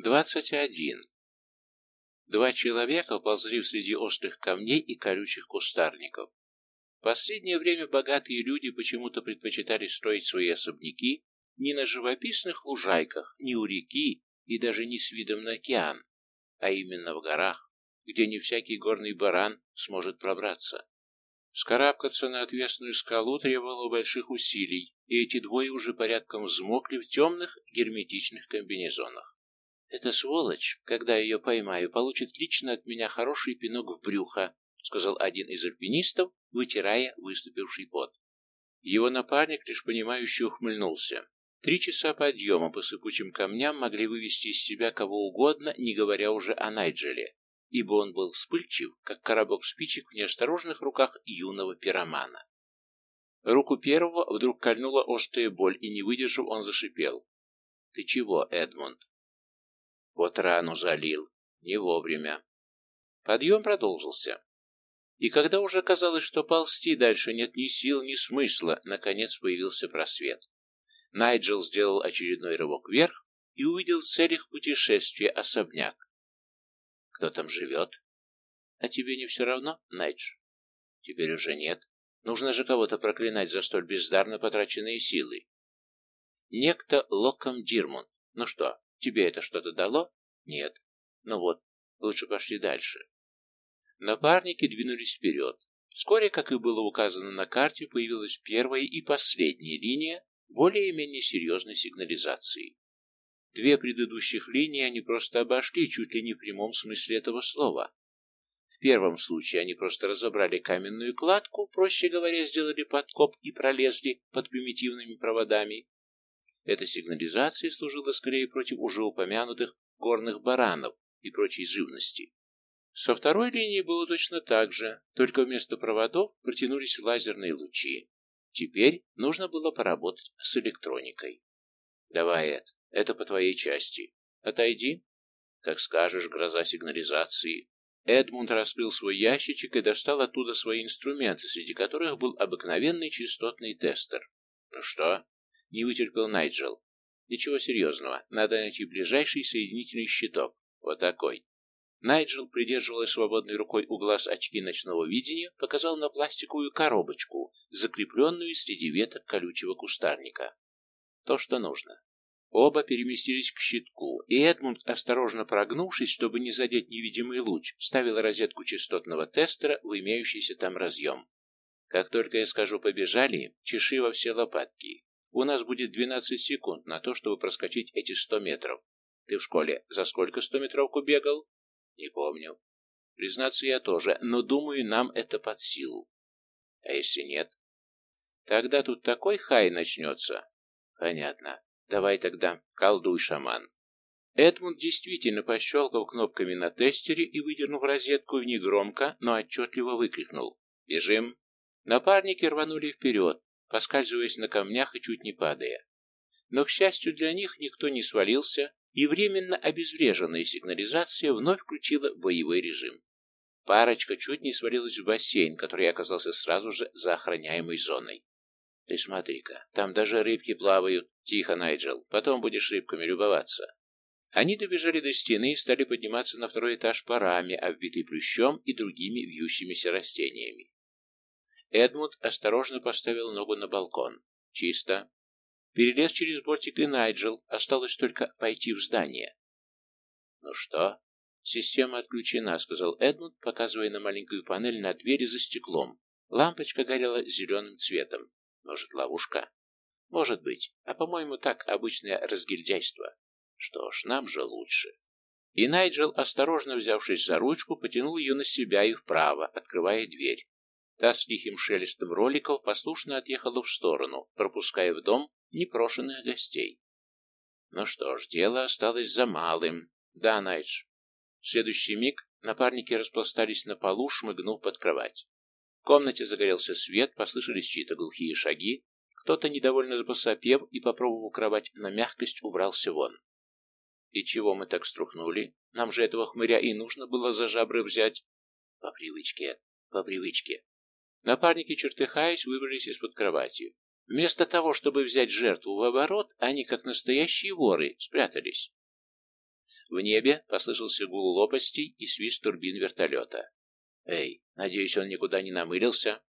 Двадцать один. Два человека ползли среди острых камней и колючих кустарников. В последнее время богатые люди почему-то предпочитали строить свои особняки не на живописных лужайках, не у реки и даже не с видом на океан, а именно в горах, где не всякий горный баран сможет пробраться. Скарабкаться на отвесную скалу требовало больших усилий, и эти двое уже порядком взмокли в темных герметичных комбинезонах. «Эта сволочь, когда ее поймаю, получит лично от меня хороший пинок в брюхо», сказал один из альпинистов, вытирая выступивший пот. Его напарник лишь понимающе ухмыльнулся. Три часа подъема по сыпучим камням могли вывести из себя кого угодно, не говоря уже о Найджеле, ибо он был вспыльчив, как коробок спичек в неосторожных руках юного пиромана. Руку первого вдруг кольнула острая боль, и, не выдержав, он зашипел. — Ты чего, Эдмунд? Вот рану залил. Не вовремя. Подъем продолжился. И когда уже казалось, что ползти дальше нет ни сил, ни смысла, наконец появился просвет. Найджел сделал очередной рывок вверх и увидел в целях путешествия особняк. Кто там живет? А тебе не все равно, Найдж? Теперь уже нет. Нужно же кого-то проклинать за столь бездарно потраченные силы. Некто Локом Дирмунд. Ну что, Тебе это что-то дало? Нет. Ну вот, лучше пошли дальше. Напарники двинулись вперед. Вскоре, как и было указано на карте, появилась первая и последняя линия более-менее серьезной сигнализации. Две предыдущих линии они просто обошли, чуть ли не в прямом смысле этого слова. В первом случае они просто разобрали каменную кладку, проще говоря, сделали подкоп и пролезли под примитивными проводами. Эта сигнализация служила скорее против уже упомянутых горных баранов и прочей живности. Со второй линии было точно так же, только вместо проводов протянулись лазерные лучи. Теперь нужно было поработать с электроникой. Давай, Эд, это по твоей части. Отойди. Как скажешь, гроза сигнализации. Эдмунд раскрыл свой ящичек и достал оттуда свои инструменты, среди которых был обыкновенный частотный тестер. Ну что, не вытерпел Найджел. Ничего серьезного. Надо найти ближайший соединительный щиток. Вот такой. Найджел, придерживая свободной рукой у глаз очки ночного видения, показал на пластиковую коробочку, закрепленную среди веток колючего кустарника. То, что нужно. Оба переместились к щитку, и Эдмунд, осторожно прогнувшись, чтобы не задеть невидимый луч, вставил розетку частотного тестера в имеющийся там разъем. Как только я скажу «побежали», чеши во все лопатки. У нас будет 12 секунд на то, чтобы проскочить эти 100 метров. Ты в школе за сколько 100-метровку бегал? Не помню. Признаться, я тоже, но думаю, нам это под силу. А если нет? Тогда тут такой хай начнется. Понятно. Давай тогда, колдуй, шаман. Эдмунд действительно пощелкал кнопками на тестере и, выдернув розетку, негромко, но отчетливо выкрикнул. «Бежим!» Напарники рванули вперед, поскальзываясь на камнях и чуть не падая. Но, к счастью для них, никто не свалился, и временно обезвреженная сигнализация вновь включила боевой режим. Парочка чуть не свалилась в бассейн, который оказался сразу же за охраняемой зоной. «Ты смотри-ка, там даже рыбки плавают. Тихо, Найджел, потом будешь рыбками любоваться». Они добежали до стены и стали подниматься на второй этаж по раме, обвитой плющом и другими вьющимися растениями. Эдмунд осторожно поставил ногу на балкон. Чисто. Перелез через бортик и Найджел. Осталось только пойти в здание. «Ну что?» «Система отключена», — сказал Эдмунд, показывая на маленькую панель на двери за стеклом. Лампочка горела зеленым цветом. «Может, ловушка?» «Может быть. А, по-моему, так обычное разгильдяйство. Что ж, нам же лучше». И Найджел, осторожно взявшись за ручку, потянул ее на себя и вправо, открывая дверь. Та с тихим шелестом роликов послушно отъехала в сторону, пропуская в дом непрошенных гостей. Ну что ж, дело осталось за малым. Да, Найдж. В следующий миг напарники распластались на полу, шмыгнув под кровать. В комнате загорелся свет, послышались чьи-то глухие шаги, кто-то, недовольно посопев и попробовав кровать на мягкость, убрался вон. И чего мы так струхнули? Нам же этого хмыря и нужно было за жабры взять. По привычке, по привычке. Напарники, чертыхаясь, выбрались из-под кровати. Вместо того, чтобы взять жертву в оборот, они, как настоящие воры, спрятались. В небе послышался гул лопастей и свист турбин вертолета. «Эй, надеюсь, он никуда не намылился?»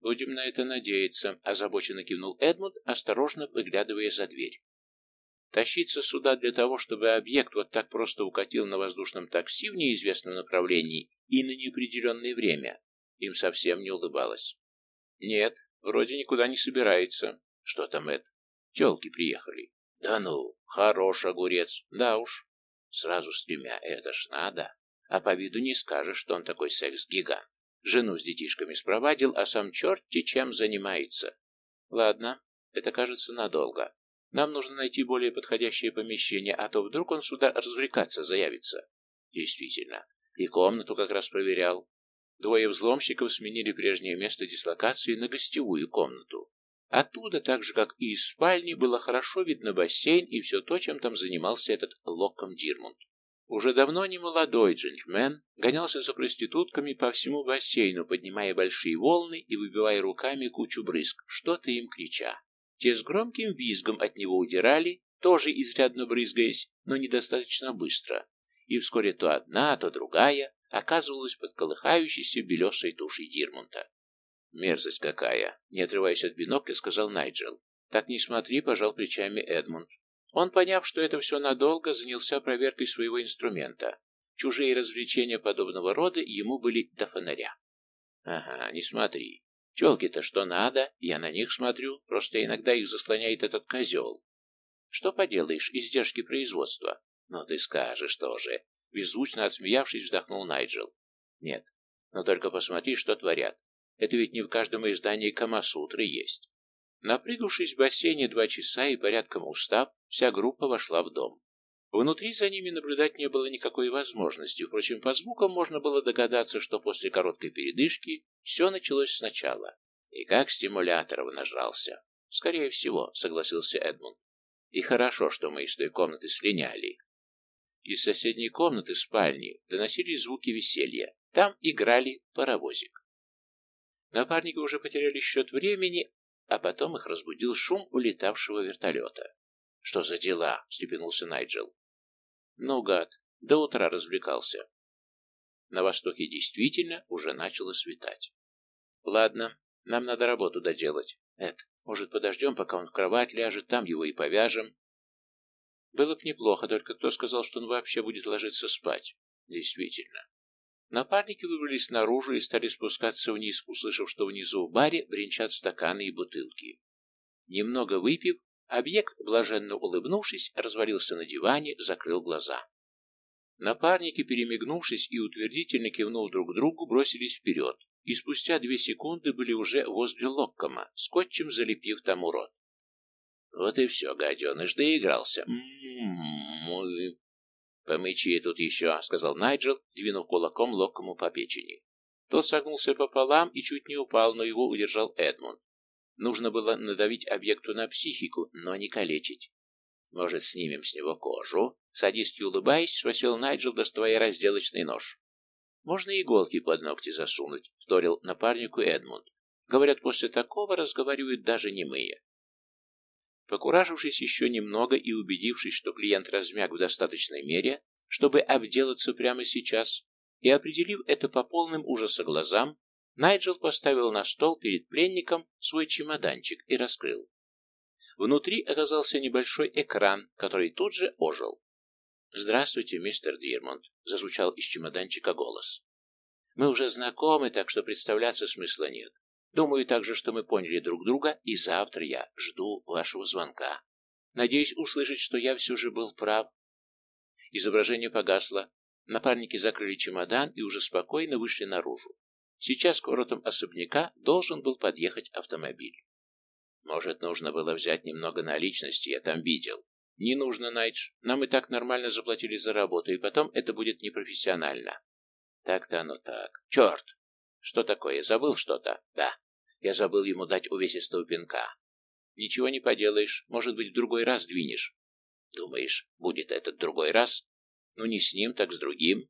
«Будем на это надеяться», — озабоченно кивнул Эдмунд, осторожно выглядывая за дверь. Тащиться сюда для того, чтобы объект вот так просто укатил на воздушном такси в неизвестном направлении и на неопределенное время, им совсем не улыбалось. «Нет, вроде никуда не собирается. Что там, Эд? Телки приехали». «Да ну, хорош огурец. Да уж. Сразу с тремя, это ж надо. А по виду не скажешь, что он такой секс-гигант. Жену с детишками спровадил, а сам черти чем занимается. Ладно, это кажется надолго. Нам нужно найти более подходящее помещение, а то вдруг он сюда развлекаться заявится. Действительно. И комнату как раз проверял. Двое взломщиков сменили прежнее место дислокации на гостевую комнату. Оттуда, так же как и из спальни, было хорошо видно бассейн и все то, чем там занимался этот Локком Дирмунд. Уже давно не молодой джентльмен гонялся за проститутками по всему бассейну, поднимая большие волны и выбивая руками кучу брызг, что-то им крича. Те с громким визгом от него удирали, тоже изрядно брызгаясь, но недостаточно быстро, и вскоре то одна, то другая оказывалась под колыхающейся белесой тушей Дирмунта. «Мерзость какая!» — не отрываясь от бинокля, сказал Найджел. «Так не смотри», — пожал плечами Эдмунд. Он, поняв, что это все надолго, занялся проверкой своего инструмента. Чужие развлечения подобного рода ему были до фонаря. «Ага, не смотри. Телки-то что надо, я на них смотрю, просто иногда их заслоняет этот козел. Что поделаешь, издержки производства? Ну ты скажешь тоже. Беззвучно отсмеявшись, вздохнул Найджел. Нет, но только посмотри, что творят. Это ведь не в каждом издании Камасутры есть. Напрыгавшись в бассейне два часа и порядком устав, вся группа вошла в дом. Внутри за ними наблюдать не было никакой возможности, впрочем, по звукам можно было догадаться, что после короткой передышки все началось сначала. И как стимуляторов нажрался. Скорее всего, согласился Эдмунд. И хорошо, что мы из той комнаты слиняли. Из соседней комнаты спальни доносились звуки веселья. Там играли паровозик. Напарники уже потеряли счет времени, а потом их разбудил шум улетавшего вертолета. «Что за дела?» — степенулся Найджел. «Ну, гад, до утра развлекался». На востоке действительно уже начало светать. «Ладно, нам надо работу доделать. Эд, может, подождем, пока он в кровать ляжет, там его и повяжем?» Было бы неплохо, только кто сказал, что он вообще будет ложиться спать? Действительно. Напарники выбрались наружу и стали спускаться вниз, услышав, что внизу в баре бренчат стаканы и бутылки. Немного выпив, объект, блаженно улыбнувшись, развалился на диване, закрыл глаза. Напарники, перемигнувшись и утвердительно кивнув друг другу, бросились вперед, и спустя две секунды были уже возле Локкома, скотчем залепив тому рот. Вот и все, гаденыш, доигрался. М-м-м, «Помычи тут еще», — сказал Найджел, двинув кулаком Локкому по печени. Тот согнулся пополам и чуть не упал, но его удержал Эдмунд. Нужно было надавить объекту на психику, но не калечить. «Может, снимем с него кожу?» Садистки улыбаясь, спросил Найджел, доставая разделочный нож. «Можно иголки под ногти засунуть», — вторил напарнику Эдмунд. «Говорят, после такого разговаривают даже немые». Покуражившись еще немного и убедившись, что клиент размяк в достаточной мере, чтобы обделаться прямо сейчас, и определив это по полным ужаса глазам, Найджел поставил на стол перед пленником свой чемоданчик и раскрыл. Внутри оказался небольшой экран, который тут же ожил. «Здравствуйте, мистер Дирмонд», — зазвучал из чемоданчика голос. «Мы уже знакомы, так что представляться смысла нет. Думаю также, что мы поняли друг друга, и завтра я жду вашего звонка. Надеюсь услышать, что я все же был прав. Изображение погасло. Напарники закрыли чемодан и уже спокойно вышли наружу. Сейчас к воротам особняка должен был подъехать автомобиль. Может, нужно было взять немного наличности, я там видел. Не нужно, Найдж. Нам и так нормально заплатили за работу, и потом это будет непрофессионально. Так-то оно так. Черт! Что такое? Забыл что-то? Да. Я забыл ему дать увесистого пинка. Ничего не поделаешь, может быть, в другой раз двинешь. Думаешь, будет этот другой раз? Ну, не с ним, так с другим.